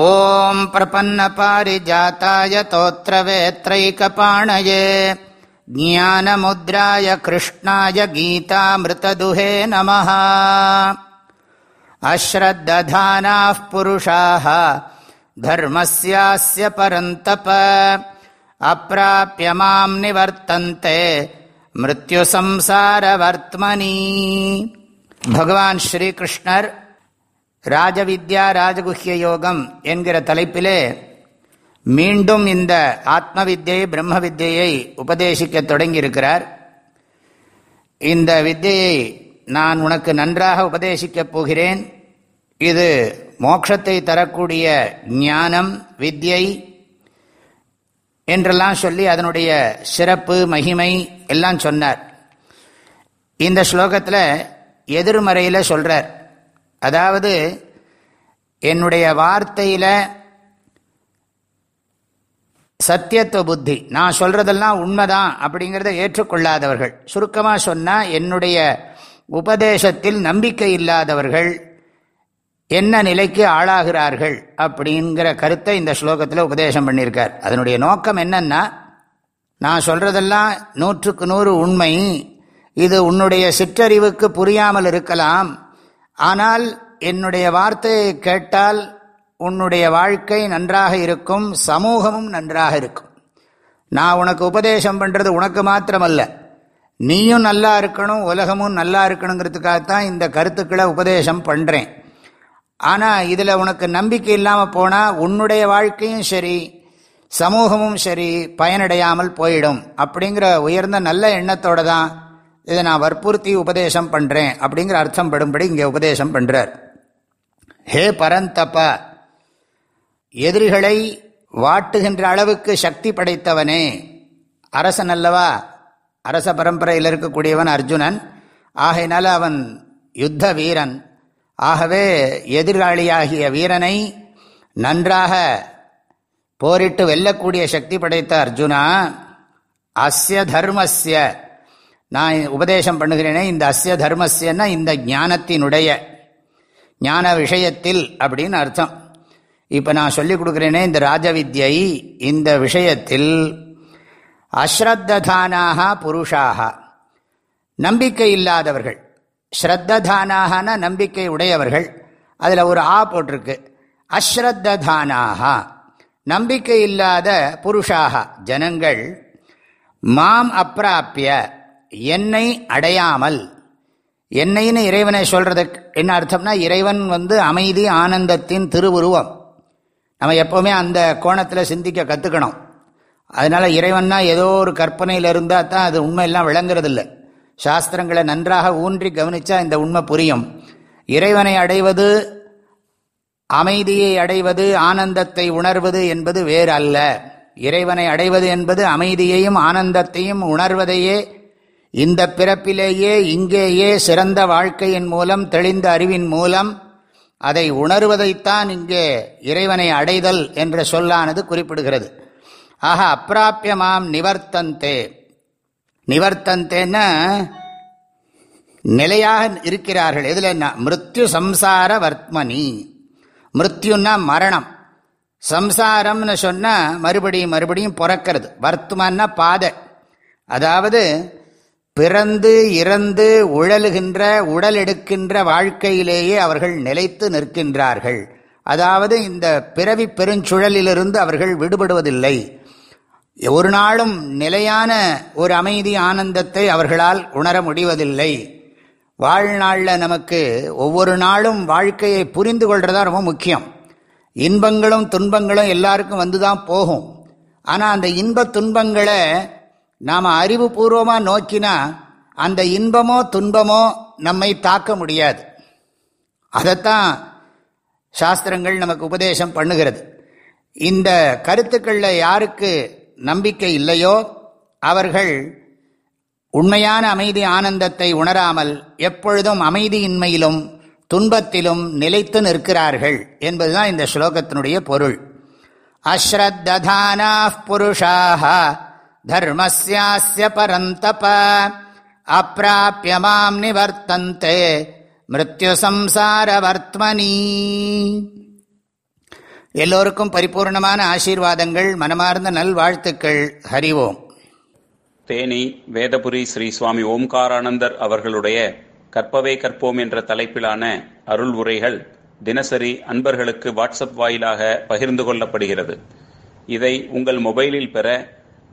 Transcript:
ॐ प्रपन्नपारिजाताय तोत्रवेत्रैकपाणये ज्ञानमुद्राय कृष्णाय गीतामृतदुहे नमः अश्रद्दधानाः पुरुषाः धर्मस्यास्य परन्तप अप्राप्य माम् निवर्तन्ते मृत्युसंसारवर्त्मनि भगवान् श्रीकृष्णर् ராஜவித்யா ராஜகுஹ்ய யோகம் என்கிற தலைப்பிலே மீண்டும் இந்த ஆத்ம வித்தியை பிரம்ம வித்தியை உபதேசிக்க தொடங்கியிருக்கிறார். இந்த வித்தியை நான் உனக்கு நன்றாக உபதேசிக்கப் போகிறேன். இது மோட்சத்தை தரக்கூடிய ஞானம் வித்யை என்றெல்லாம் சொல்லி அதனுடைய சிறப்பு மகிமை எல்லாம் சொன்னார். இந்த ஸ்லோகத்தில் எதிர்மறையில் சொல்கிறார் அதாவது என்னுடைய வார்த்தையில் சத்தியத்துவ புத்தி நான் சொல்கிறதெல்லாம் உண்மைதான் அப்படிங்கிறத ஏற்றுக்கொள்ளாதவர்கள். சுருக்கமாக சொன்னால் என்னுடைய உபதேசத்தில் நம்பிக்கை இல்லாதவர்கள் என்ன நிலைக்கு ஆளாகிறார்கள் அப்படிங்கிற கருத்தை இந்த ஸ்லோகத்தில் உபதேசம் பண்ணியிருக்கார். அதனுடைய நோக்கம் என்னன்னா நான் சொல்கிறதெல்லாம் நூற்றுக்கு நூறு உண்மை இது உன்னுடைய சிற்றறிவுக்கு புரியாமல் இருக்கலாம் ஆனால் என்னுடைய வார்த்தையை கேட்டால் உன்னுடைய வாழ்க்கை நன்றாக இருக்கும் சமூகமும் நன்றாக இருக்கும். நான் உனக்கு உபதேசம் பண்ணுறது உனக்கு மாத்திரமல்ல. நீயும் நல்லா இருக்கணும் உலகமும் நல்லா இருக்கணுங்கிறதுக்காகத்தான் இந்த கருத்துக்களை உபதேசம் பண்ணுறேன் ஆனால் இதில் உனக்கு நம்பிக்கை இல்லாமல் போனால் உன்னுடைய வாழ்க்கையும் சரி சமூகமும் சரி பயனடையாமல் போயிடும். அப்படிங்கிற உயர்ந்த நல்ல எண்ணத்தோடு தான் இதை நான் வற்புறுத்தி உபதேசம் பண்ணுறேன் அப்படிங்கிற அர்த்தம் படும்படி இங்கே உபதேசம் பண்ணுறார் ஹே பரந்தப்ப எதிரிகளை வாட்டுகின்ற அளவுக்கு சக்தி படைத்தவனே. அரசன் அல்லவா? அரச பரம்பரையில் இருக்கக்கூடியவன் அர்ஜுனன். ஆகையினால அவன் யுத்த வீரன். ஆகவே எதிராளியாகிய வீரனை நன்றாக போரிட்டு வெல்லக்கூடிய சக்தி படைத்த அர்ஜுனா அஸ்ய தர்மஸ்ய. நான் உபதேசம் பண்ணுகிறேனே இந்த அஸ்ய தர்மஸ்யன்னா இந்த ஞானத்தினுடைய ஞான விஷயத்தில் அப்படின்னு அர்த்தம். இப்போ நான் சொல்லிக் கொடுக்குறேனே இந்த ராஜவித்யை இந்த விஷயத்தில் அஸ்ரத்ததானாக புருஷாக நம்பிக்கை இல்லாதவர்கள் ஸ்ரத்ததானாகனா நம்பிக்கை உடையவர்கள் அதில் ஒரு ஆ போட்டிருக்கு. அஸ்ரத்ததானாக நம்பிக்கை இல்லாத புருஷாக ஜனங்கள் மாம் அப்பிராப்பிய என்னை அடையாமல். என்னைன்னு இறைவனை சொல்கிறதுக்கு என்ன அர்த்தம்னா இறைவன் வந்து அமைதி ஆனந்தத்தின் திருவுருவம். நம்ம எப்போவுமே அந்த கோணத்தில் சிந்திக்க கற்றுக்கணும் அதனால் இறைவன்னா ஏதோ ஒரு கற்பனையில் இருந்தால் தான் அது உண்மையெல்லாம் விளங்குறதில்ல. சாஸ்திரங்களை நன்றாக ஊன்றி கவனித்தா இந்த உண்மை புரியும். இறைவனை அடைவது அமைதியை அடைவது ஆனந்தத்தை உணர்வது என்பது வேறு அல்ல இறைவனை அடைவது என்பது அமைதியையும் ஆனந்தத்தையும் உணர்வதையே இந்த பிறப்பிலேயே இங்கேயே சிறந்த வாழ்க்கையின் மூலம் தெளிந்த அறிவின் மூலம் அதை உணர்வதைத்தான் இங்கே இறைவனை அடைதல் என்ற சொல்லானது குறிப்பிடுகிறது. ஆக அப்பிராபியமாம் நிவர்த்தந்தே. நிவர்த்தந்தேன்னா நிலையாக இருக்கிறார்கள். எதுல என்ன? மிருத்யு சம்சார வர்த்மனி. மிருத்யுன்னா மரணம். சம்சாரம்னு சொன்னால் மறுபடியும் மறுபடியும் பிறக்கிறது. வர்த்தமான்னா பாதை. அதாவது பிறந்து இறந்து உழலுகின்ற உடல் எடுக்கின்ற வாழ்க்கையிலேயே அவர்கள் நிலைத்து நிற்கின்றார்கள். அதாவது இந்த பிறவி பெருஞ்சுழலிலிருந்து அவர்கள் விடுபடுவதில்லை. ஒரு நாளும் நிலையான ஒரு அமைதி ஆனந்தத்தை அவர்களால் உணர முடிவதில்லை. வாழ்நாளில் நமக்கு ஒவ்வொரு நாளும் வாழ்க்கையை புரிந்து கொள்றதா ரொம்ப முக்கியம். இன்பங்களும் துன்பங்களும் எல்லாருக்கும் வந்து தான் போகும். ஆனால் அந்த இன்ப துன்பங்களை நாம் அறிவுபூர்வமாக நோக்கினா அந்த இன்பமோ துன்பமோ நம்மை தாக்க முடியாது. அதைத்தான் சாஸ்திரங்கள் நமக்கு உபதேசம் பண்ணுகிறது. இந்த கருத்துக்களில் யாருக்கு நம்பிக்கை இல்லையோ அவர்கள் உண்மையான அமைதி ஆனந்தத்தை உணராமல் எப்பொழுதும் அமைதியின்மையிலும் துன்பத்திலும் நிலைத்து நிற்கிறார்கள் என்பதுதான் இந்த ஸ்லோகத்தினுடைய பொருள். அஸ்ரத்ததானா புருஷாக தர்மஸ்யாஸ்ய பரந்தப மாம் நிவர்த்தந்தே மிருத்யு சம்சார எல்லோருக்கும் பரிபூர்ணமான ஆசீர்வாதங்கள் மனமார்ந்த நல்வாழ்த்துக்கள். ஹரிவோம் தேனி வேதபுரி ஸ்ரீ சுவாமி ஓம்காரானந்தர் அவர்களுடைய கற்பவே கற்போம் என்ற தலைப்பிலான அருள் உரைகள் தினசரி அன்பர்களுக்கு வாட்ஸ்அப் வாயிலாக பகிர்ந்து கொள்ளப்படுகிறது. இதை உங்கள் மொபைலில் பெற